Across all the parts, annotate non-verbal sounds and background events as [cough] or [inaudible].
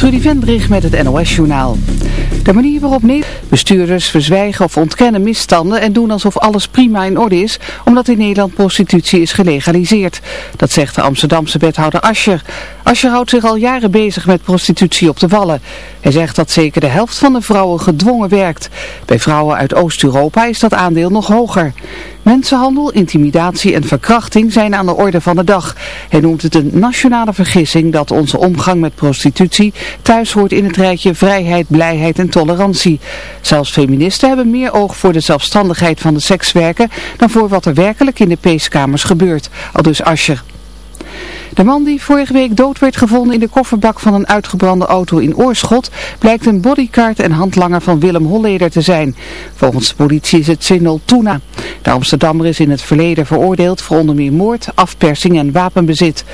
Trudy Vendrich met het NOS-journaal. De manier waarop bestuurders verzwijgen of ontkennen misstanden en doen alsof alles prima in orde is, omdat in Nederland prostitutie is gelegaliseerd. Dat zegt de Amsterdamse wethouder Ascher. Ascher houdt zich al jaren bezig met prostitutie op de Wallen. Hij zegt dat zeker de helft van de vrouwen gedwongen werkt. Bij vrouwen uit Oost-Europa is dat aandeel nog hoger. Mensenhandel, intimidatie en verkrachting zijn aan de orde van de dag. Hij noemt het een nationale vergissing dat onze omgang met prostitutie thuis hoort in het rijtje vrijheid, blijheid en tolerantie. Zelfs feministen hebben meer oog voor de zelfstandigheid van de sekswerker dan voor wat er werkelijk in de peeskamers gebeurt, al dus Ascher. De man die vorige week dood werd gevonden in de kofferbak van een uitgebrande auto in Oorschot blijkt een bodyguard en handlanger van Willem Holleder te zijn. Volgens de politie is het Sinol Tuna. De Amsterdammer is in het verleden veroordeeld voor onder meer moord, afpersing en wapenbezit.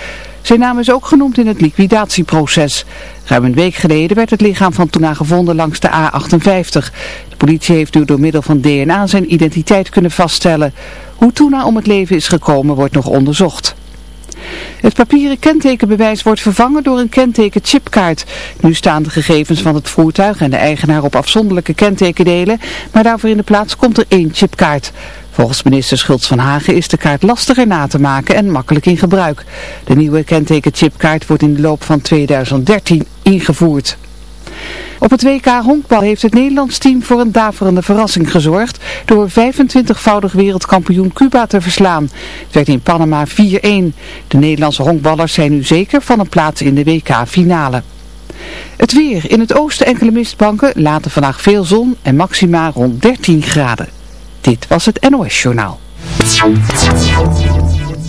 Zijn naam is ook genoemd in het liquidatieproces. Ruim een week geleden werd het lichaam van Tuna gevonden langs de A58. De politie heeft nu door middel van DNA zijn identiteit kunnen vaststellen. Hoe Tuna om het leven is gekomen wordt nog onderzocht. Het papieren kentekenbewijs wordt vervangen door een kentekenchipkaart. Nu staan de gegevens van het voertuig en de eigenaar op afzonderlijke kentekendelen, maar daarvoor in de plaats komt er één chipkaart. Volgens minister Schultz van Hagen is de kaart lastiger na te maken en makkelijk in gebruik. De nieuwe kentekenchipkaart wordt in de loop van 2013 ingevoerd. Op het WK honkbal heeft het Nederlands team voor een daverende verrassing gezorgd door 25-voudig wereldkampioen Cuba te verslaan. Het werd in Panama 4-1. De Nederlandse honkballers zijn nu zeker van een plaats in de WK-finale. Het weer. In het oosten enkele mistbanken, later vandaag veel zon en maxima rond 13 graden. Dit was het NOS Journaal.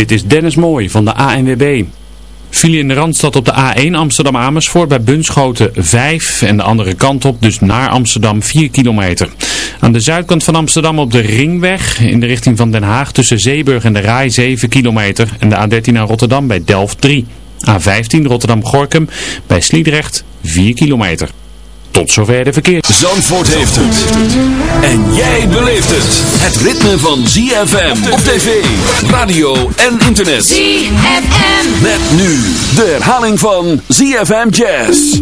Dit is Dennis Mooij van de ANWB. File in de Randstad op de A1 Amsterdam-Amersfoort bij Bunschoten 5 en de andere kant op dus naar Amsterdam 4 kilometer. Aan de zuidkant van Amsterdam op de Ringweg in de richting van Den Haag tussen Zeeburg en de Rai 7 kilometer en de A13 naar Rotterdam bij Delft 3. A15 Rotterdam-Gorkum bij Sliedrecht 4 kilometer. Tot zover de verkeer. Zandvoort heeft het. En jij beleeft het. Het ritme van ZFM op tv, radio en internet. ZFM. Met nu de herhaling van ZFM Jazz.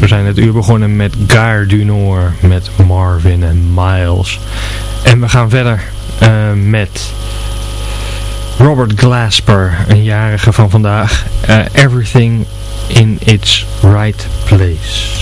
We zijn het uur begonnen met Gare du Nord, met Marvin en Miles. En we gaan verder uh, met Robert Glasper, een jarige van vandaag. Uh, everything in its right place.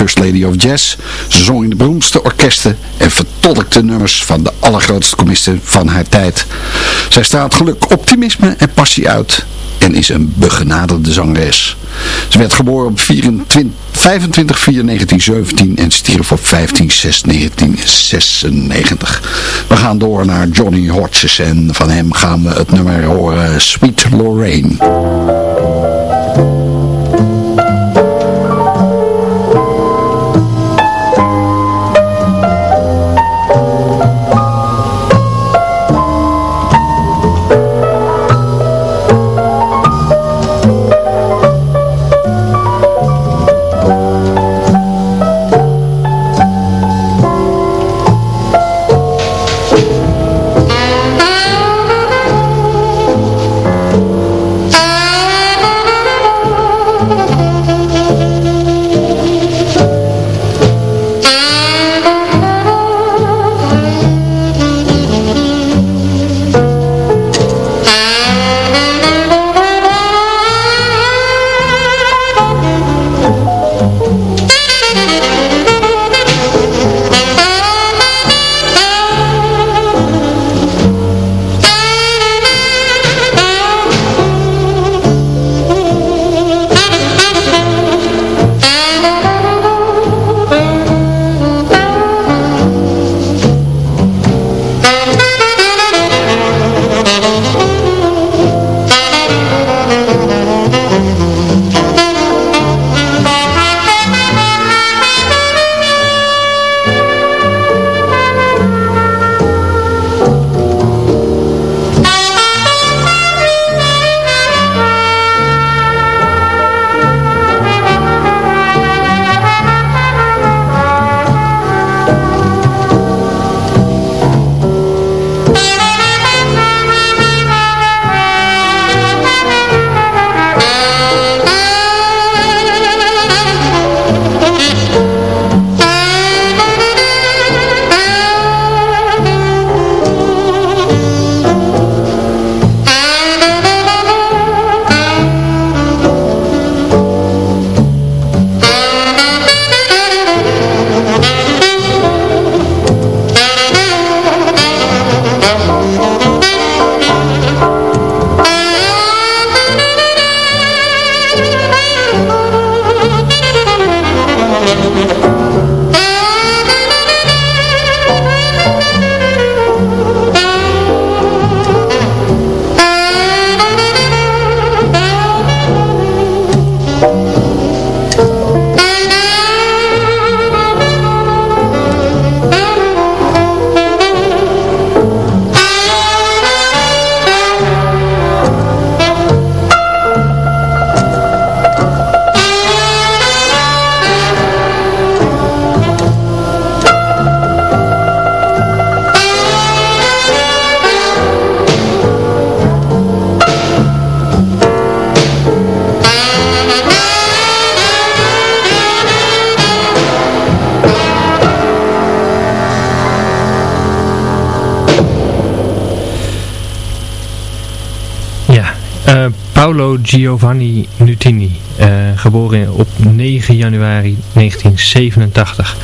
First Lady of Jazz. Zong in de beroemdste orkesten en vertolkte nummers van de allergrootste comisten van haar tijd. Zij straalt geluk, optimisme en passie uit en is een begenaderde zangeres. Ze werd geboren op 24, 25 4 1917 en stierf op 15 6 1996. We gaan door naar Johnny Hodges en van hem gaan we het nummer horen Sweet Lorraine. Giovanni Nutini, uh, geboren op 9 januari 1987.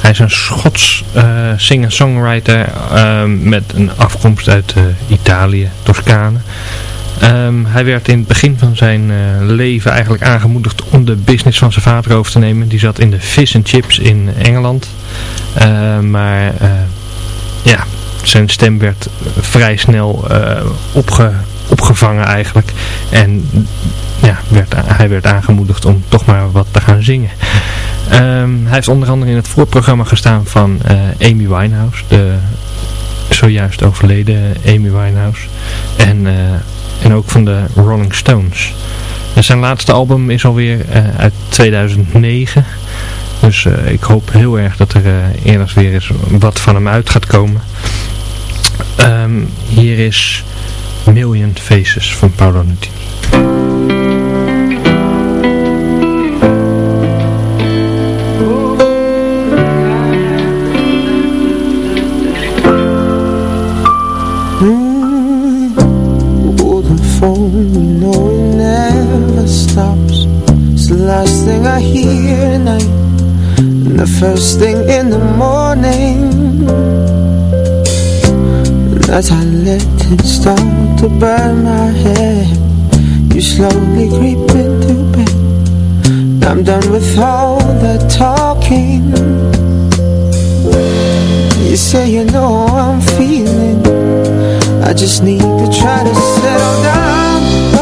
Hij is een Schots uh, singer-songwriter uh, met een afkomst uit Italië, Toscane. Um, hij werd in het begin van zijn leven eigenlijk aangemoedigd om de business van zijn vader over te nemen. Die zat in de fish and chips in Engeland. maar ja, zijn stem werd vrij snel opge opgevangen eigenlijk. En ja, werd, hij werd aangemoedigd om toch maar wat te gaan zingen. Ehm, hij heeft onder andere in het voorprogramma gestaan van uh, Amy Winehouse, de zojuist overleden Amy Winehouse. En, uh, en ook van de Rolling Stones. En zijn laatste album is alweer uh, uit 2009. Dus ik hoop heel erg dat er eerder weer eens wat van hem uit gaat komen. Um, hier is Million Faces van Paolo Nutini. Mm-hmm. last thing I hear at night. And the first thing in the morning. As I let it start to burn my head You slowly creep into bed. I'm done with all the talking. You say you know how I'm feeling. I just need to try to settle down.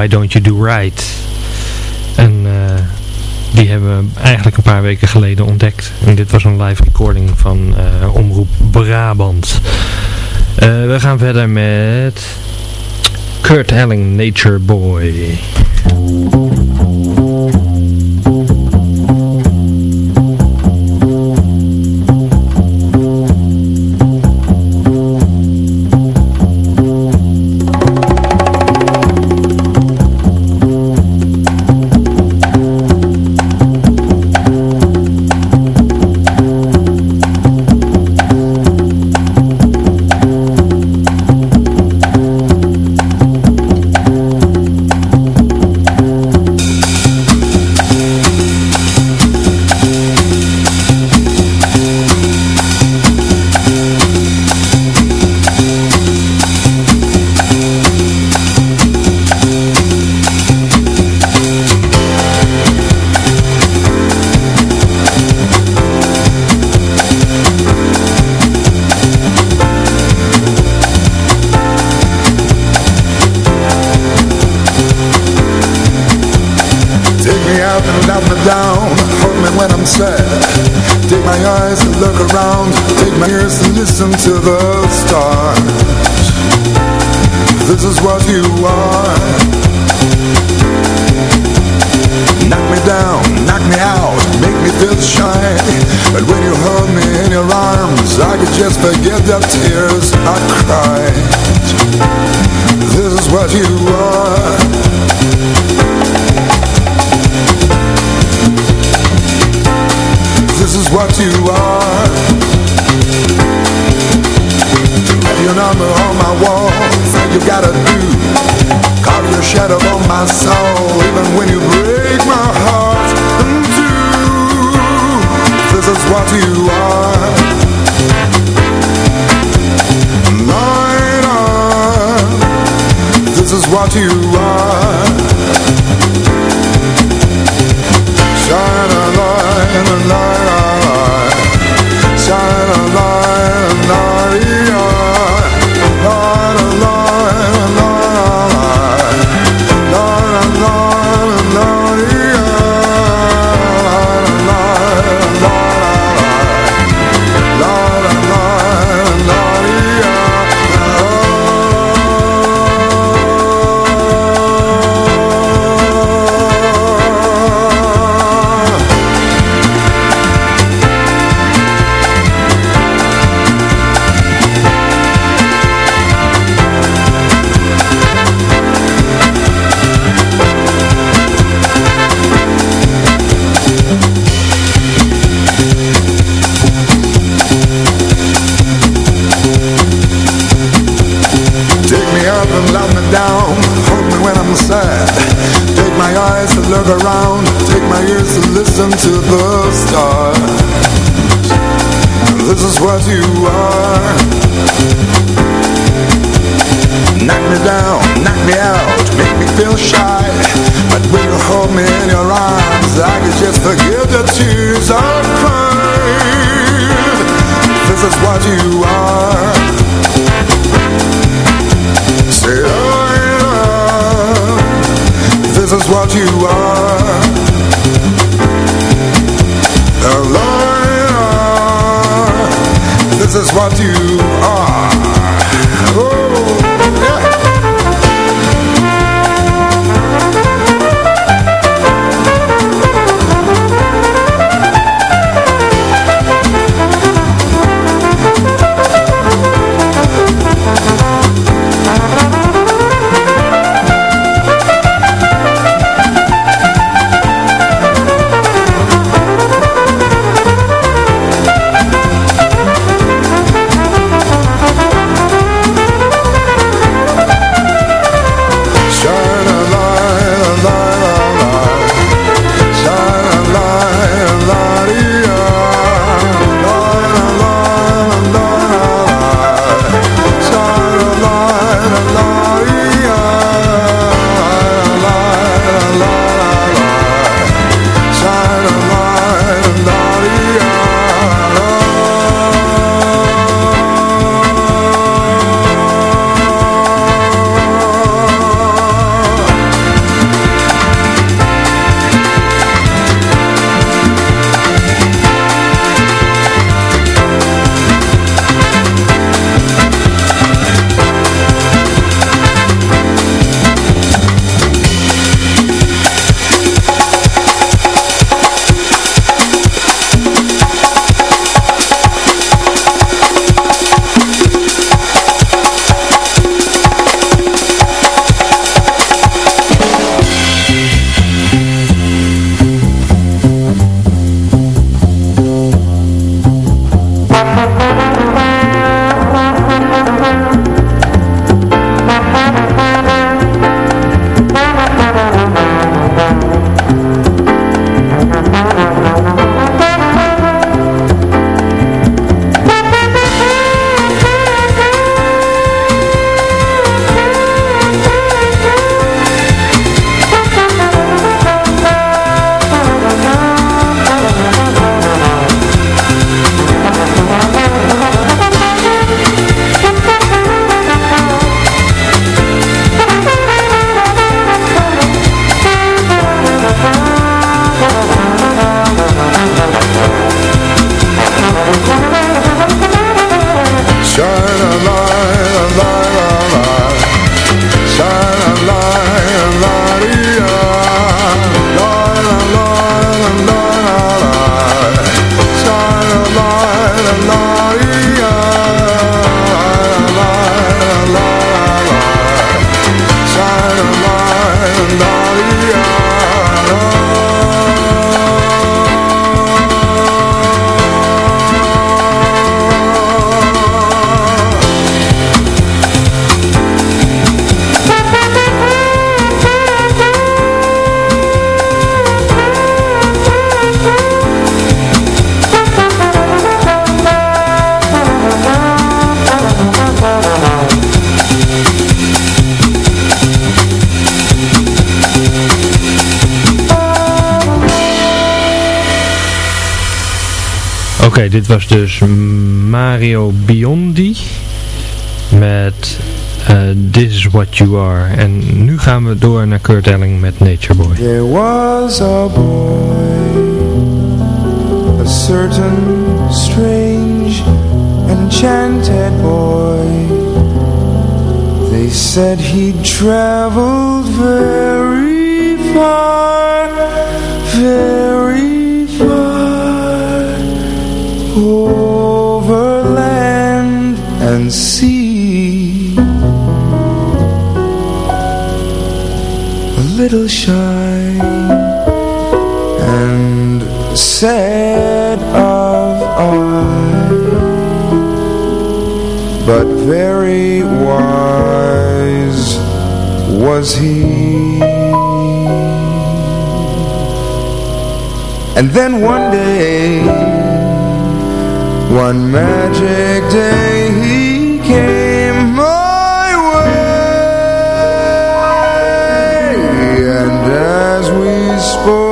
Why Don't You Do Right. En uh, die hebben we eigenlijk een paar weken geleden ontdekt. En dit was een live recording van uh, Omroep Brabant. Uh, we gaan verder met Kurt Elling, Nature Boy. what you. Dit was dus Mario Biondi met uh, This Is What You Are. En nu gaan we door naar Kurt Elling met Nature Boy. There was a boy, a certain strange enchanted boy. They said he traveled very far, sea. A little shy and sad of eye, but very wise was he. And then one day one magic day spoke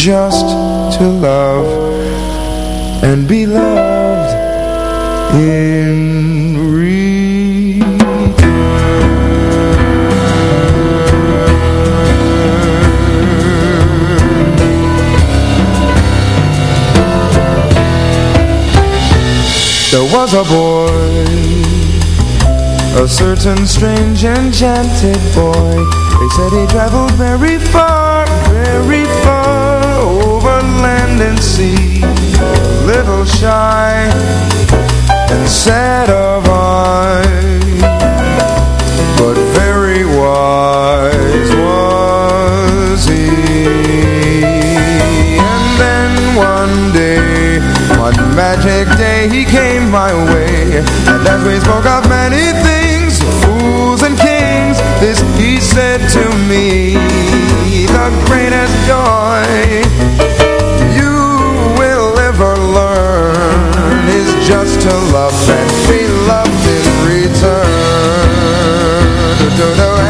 just to love and be loved in return. There was a boy A certain strange enchanted boy They said he traveled very far, very far Over land and sea Little shy and sad of eye But very wise was he. And then one day One magic day he came my way And as we spoke of many love and be loved in return. Do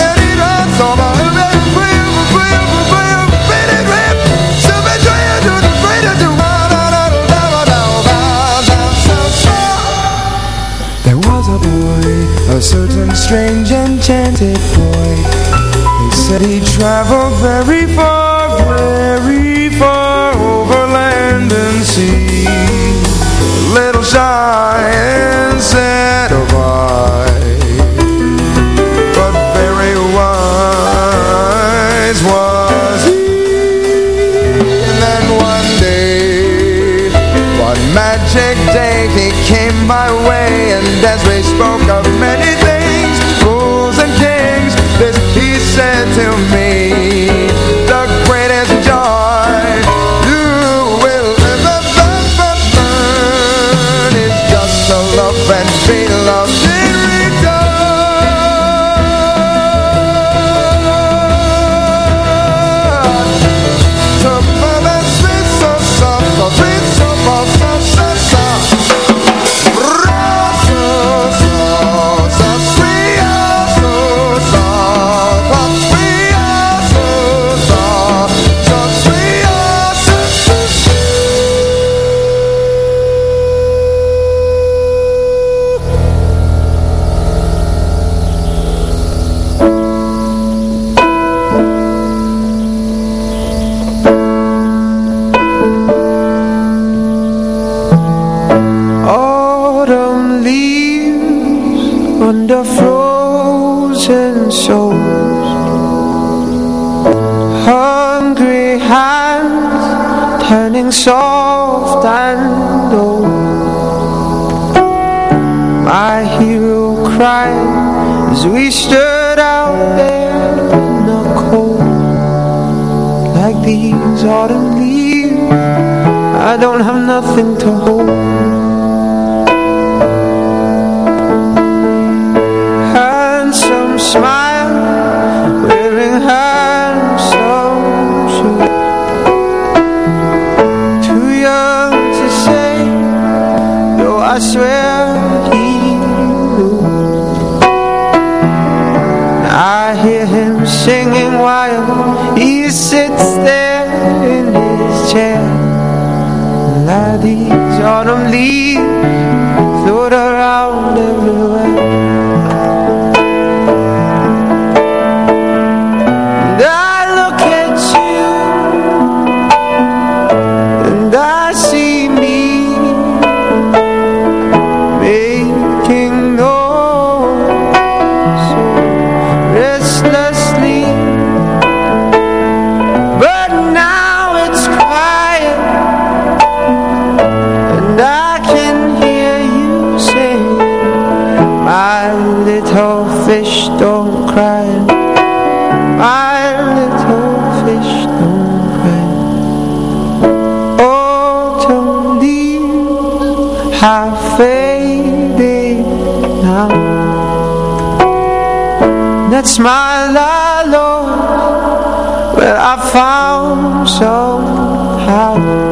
strange enchanted boy. They said he traveled very far, very far over land and sea. Little shy and sad of oh, eye But very wise was he. And then one day, one magic day he came my way And as we spoke of many kings This he said to me have faded now. That smile I lost Well I found somehow.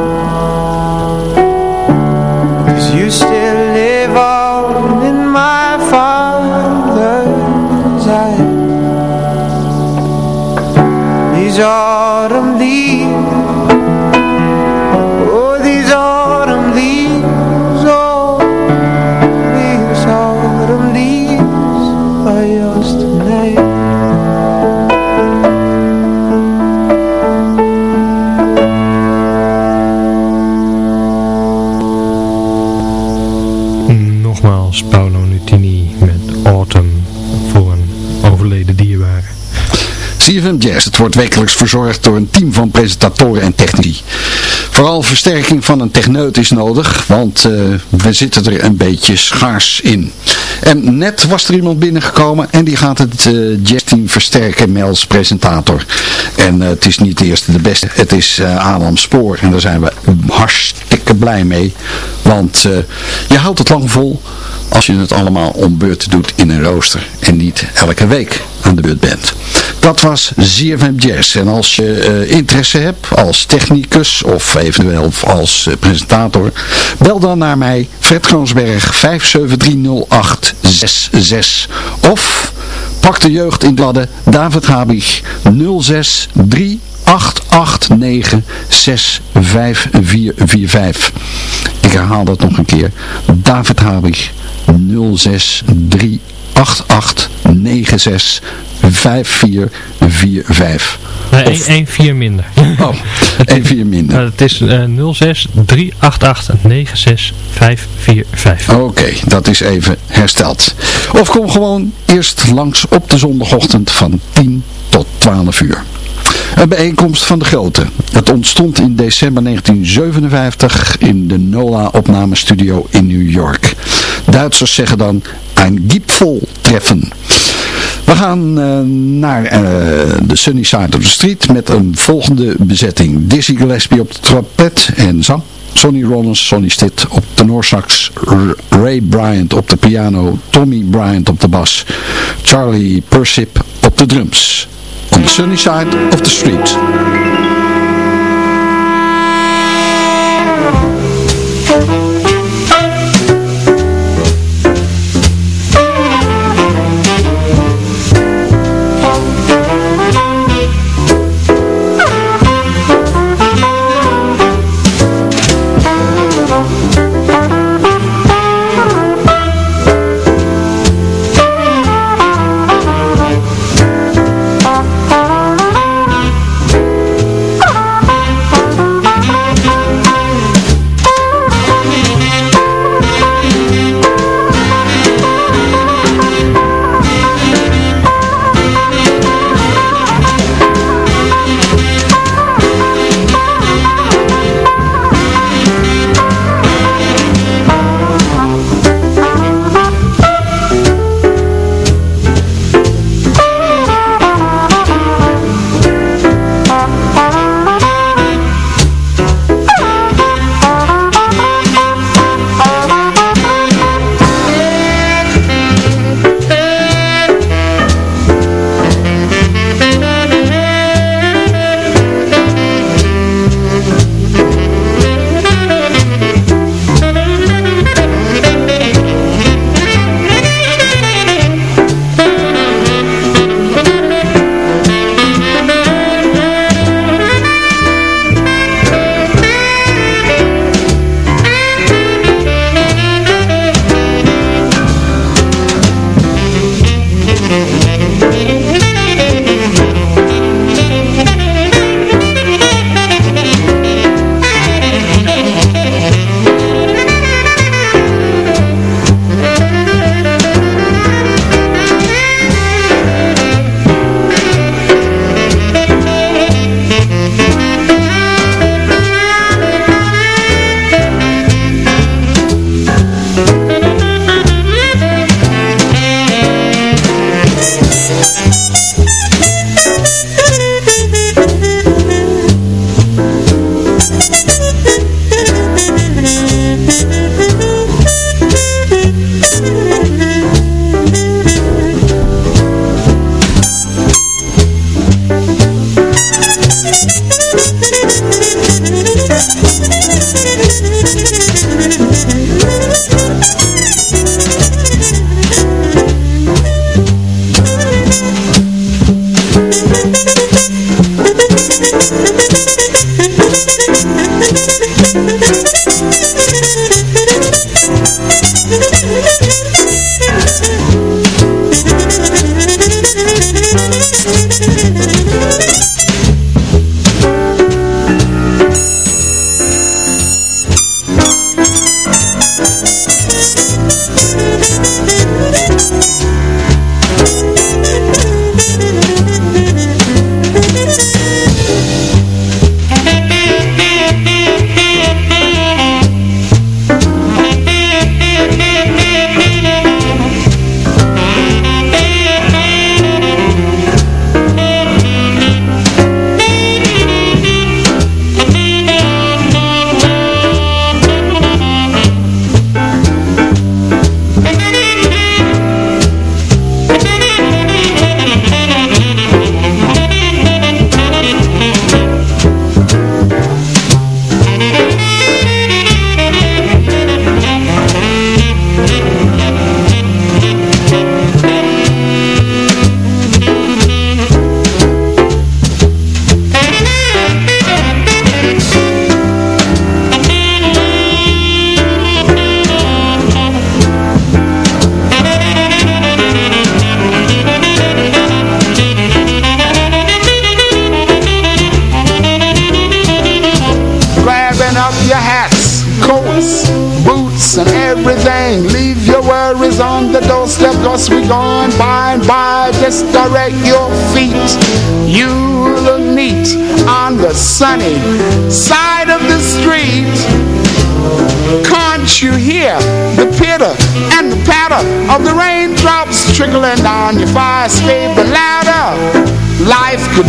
Het wordt wekelijks verzorgd door een team van presentatoren en technici. Vooral versterking van een techneut is nodig, want uh, we zitten er een beetje schaars in. En net was er iemand binnengekomen en die gaat het uh, jazzteam versterken, Mels presentator. En uh, het is niet de eerste de beste, het is Adam Spoor en daar zijn we hartstikke blij mee. Want je houdt het lang vol als je het allemaal om beurt doet in een rooster en niet elke week aan de beurt bent. Dat was ZFM Jazz. En als je uh, interesse hebt als technicus of eventueel als uh, presentator, bel dan naar mij Fred Kroonsberg 5730866 of pak de jeugd in ladden David Habig 063 889 65445. Ik herhaal dat nog een keer. David Habig 063 8896 5445. Nee, 1 4 minder. [laughs] Oh, 1 4 minder. Uh, het is uh, 06 388 96 545. Oké, okay, dat is even hersteld. Of kom gewoon eerst langs op de zondagochtend van 10 tot 12 uur. Een bijeenkomst van de grote. Het ontstond in december 1957 in de NOLA opnamestudio in New York. Duitsers zeggen dan een Gipfel-treffen. We gaan uh, naar uh, de Sunny Side of the Street met een volgende bezetting. Dizzy Gillespie op de trompet en zang. Sonny Rollins, Sonny Stitt op tenorsax, Ray Bryant op de piano, Tommy Bryant op de bas, Charlie Persip op de drums. on the sunny side of the street.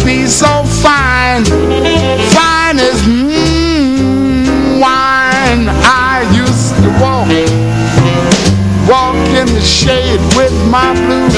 Be so fine, fine as mmm, wine. I used to walk, walk in the shade with my blues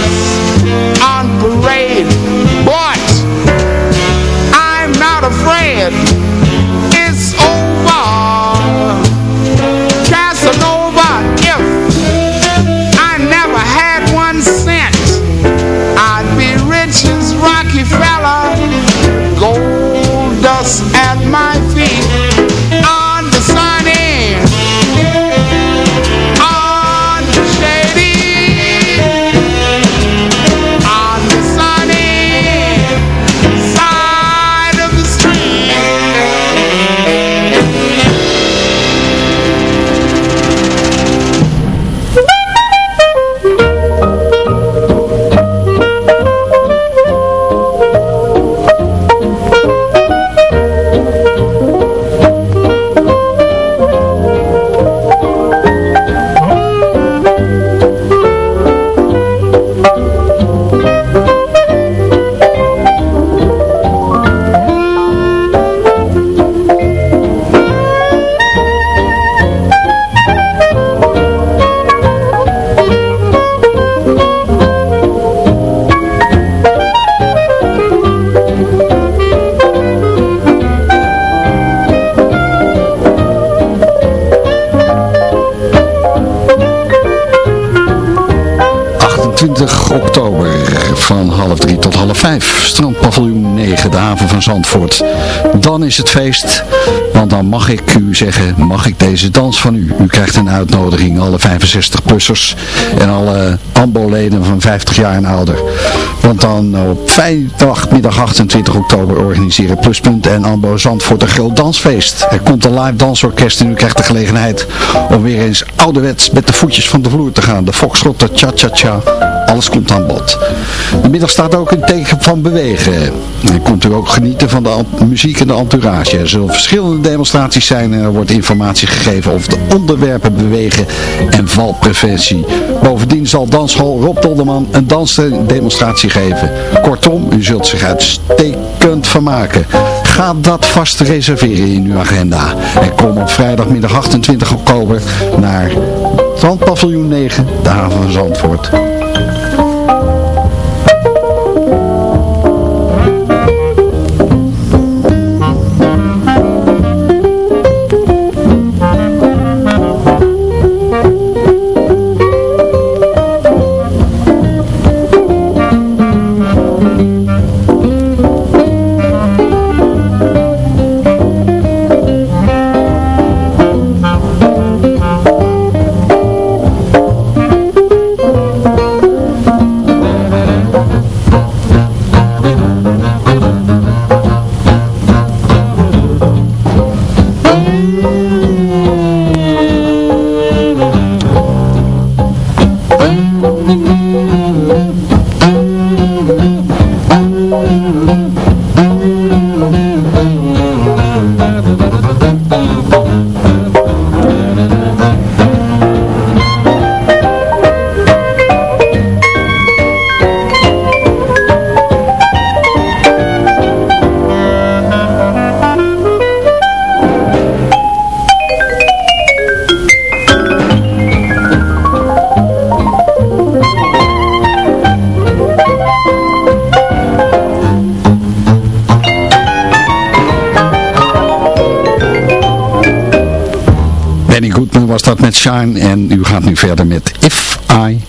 Zandvoort. Dan is het feest, want dan mag ik u zeggen, mag ik deze dans van u. U krijgt een uitnodiging, alle 65-plussers en alle AMBO-leden van 50 jaar en ouder. Want dan op vrijdag, middag 28 oktober organiseren Pluspunt en AMBO Zandvoort een groot dansfeest. Er komt een live dansorkest en u krijgt de gelegenheid om weer eens ouderwets met de voetjes van de vloer te gaan. De foxtrot, de cha-cha-cha, alles komt aan bod. De middag staat ook een teken van bewegen. En kunt u ook genieten van de muziek en de entourage. Er zullen verschillende demonstraties zijn en er wordt informatie gegeven over de onderwerpen bewegen en valpreventie. Bovendien zal dansschool Rob Dolderman een dansdemonstratie geven. Kortom, u zult zich uitstekend vermaken. Ga dat vast reserveren in uw agenda. En kom op vrijdagmiddag 28 oktober naar Strandpaviljoen 9, de haven van Zandvoort. En u gaat nu verder met If I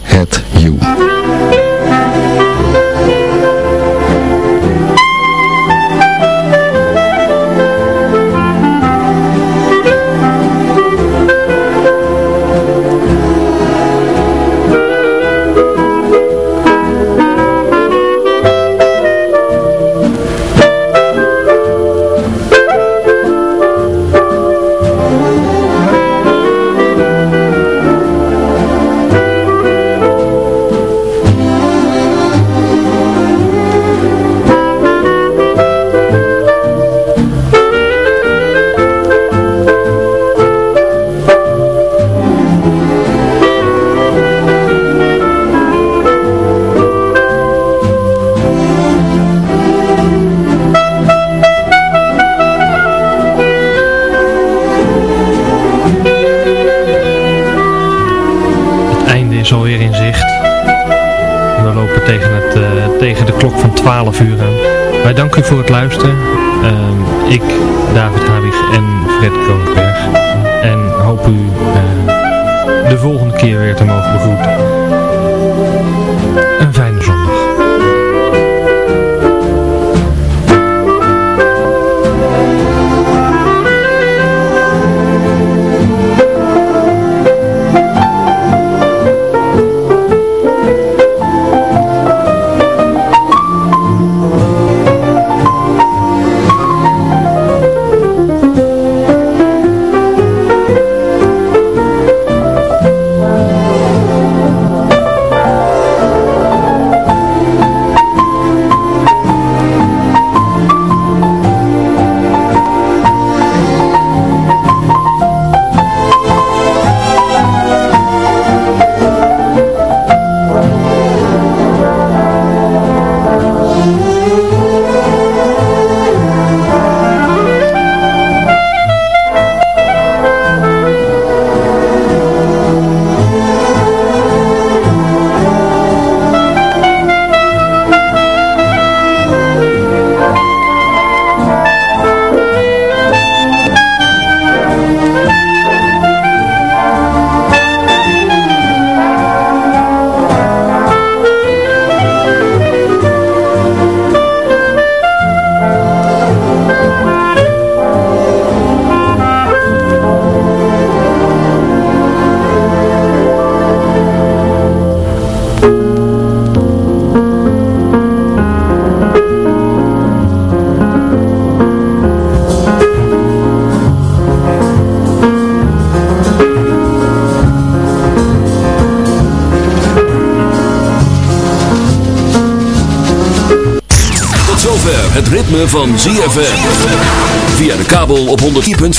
12 uur aan. Wij danken u voor het luisteren. Ehm, ik, David Habig en Fred Koonberg. En hoop u de volgende keer weer te mogen begroeten.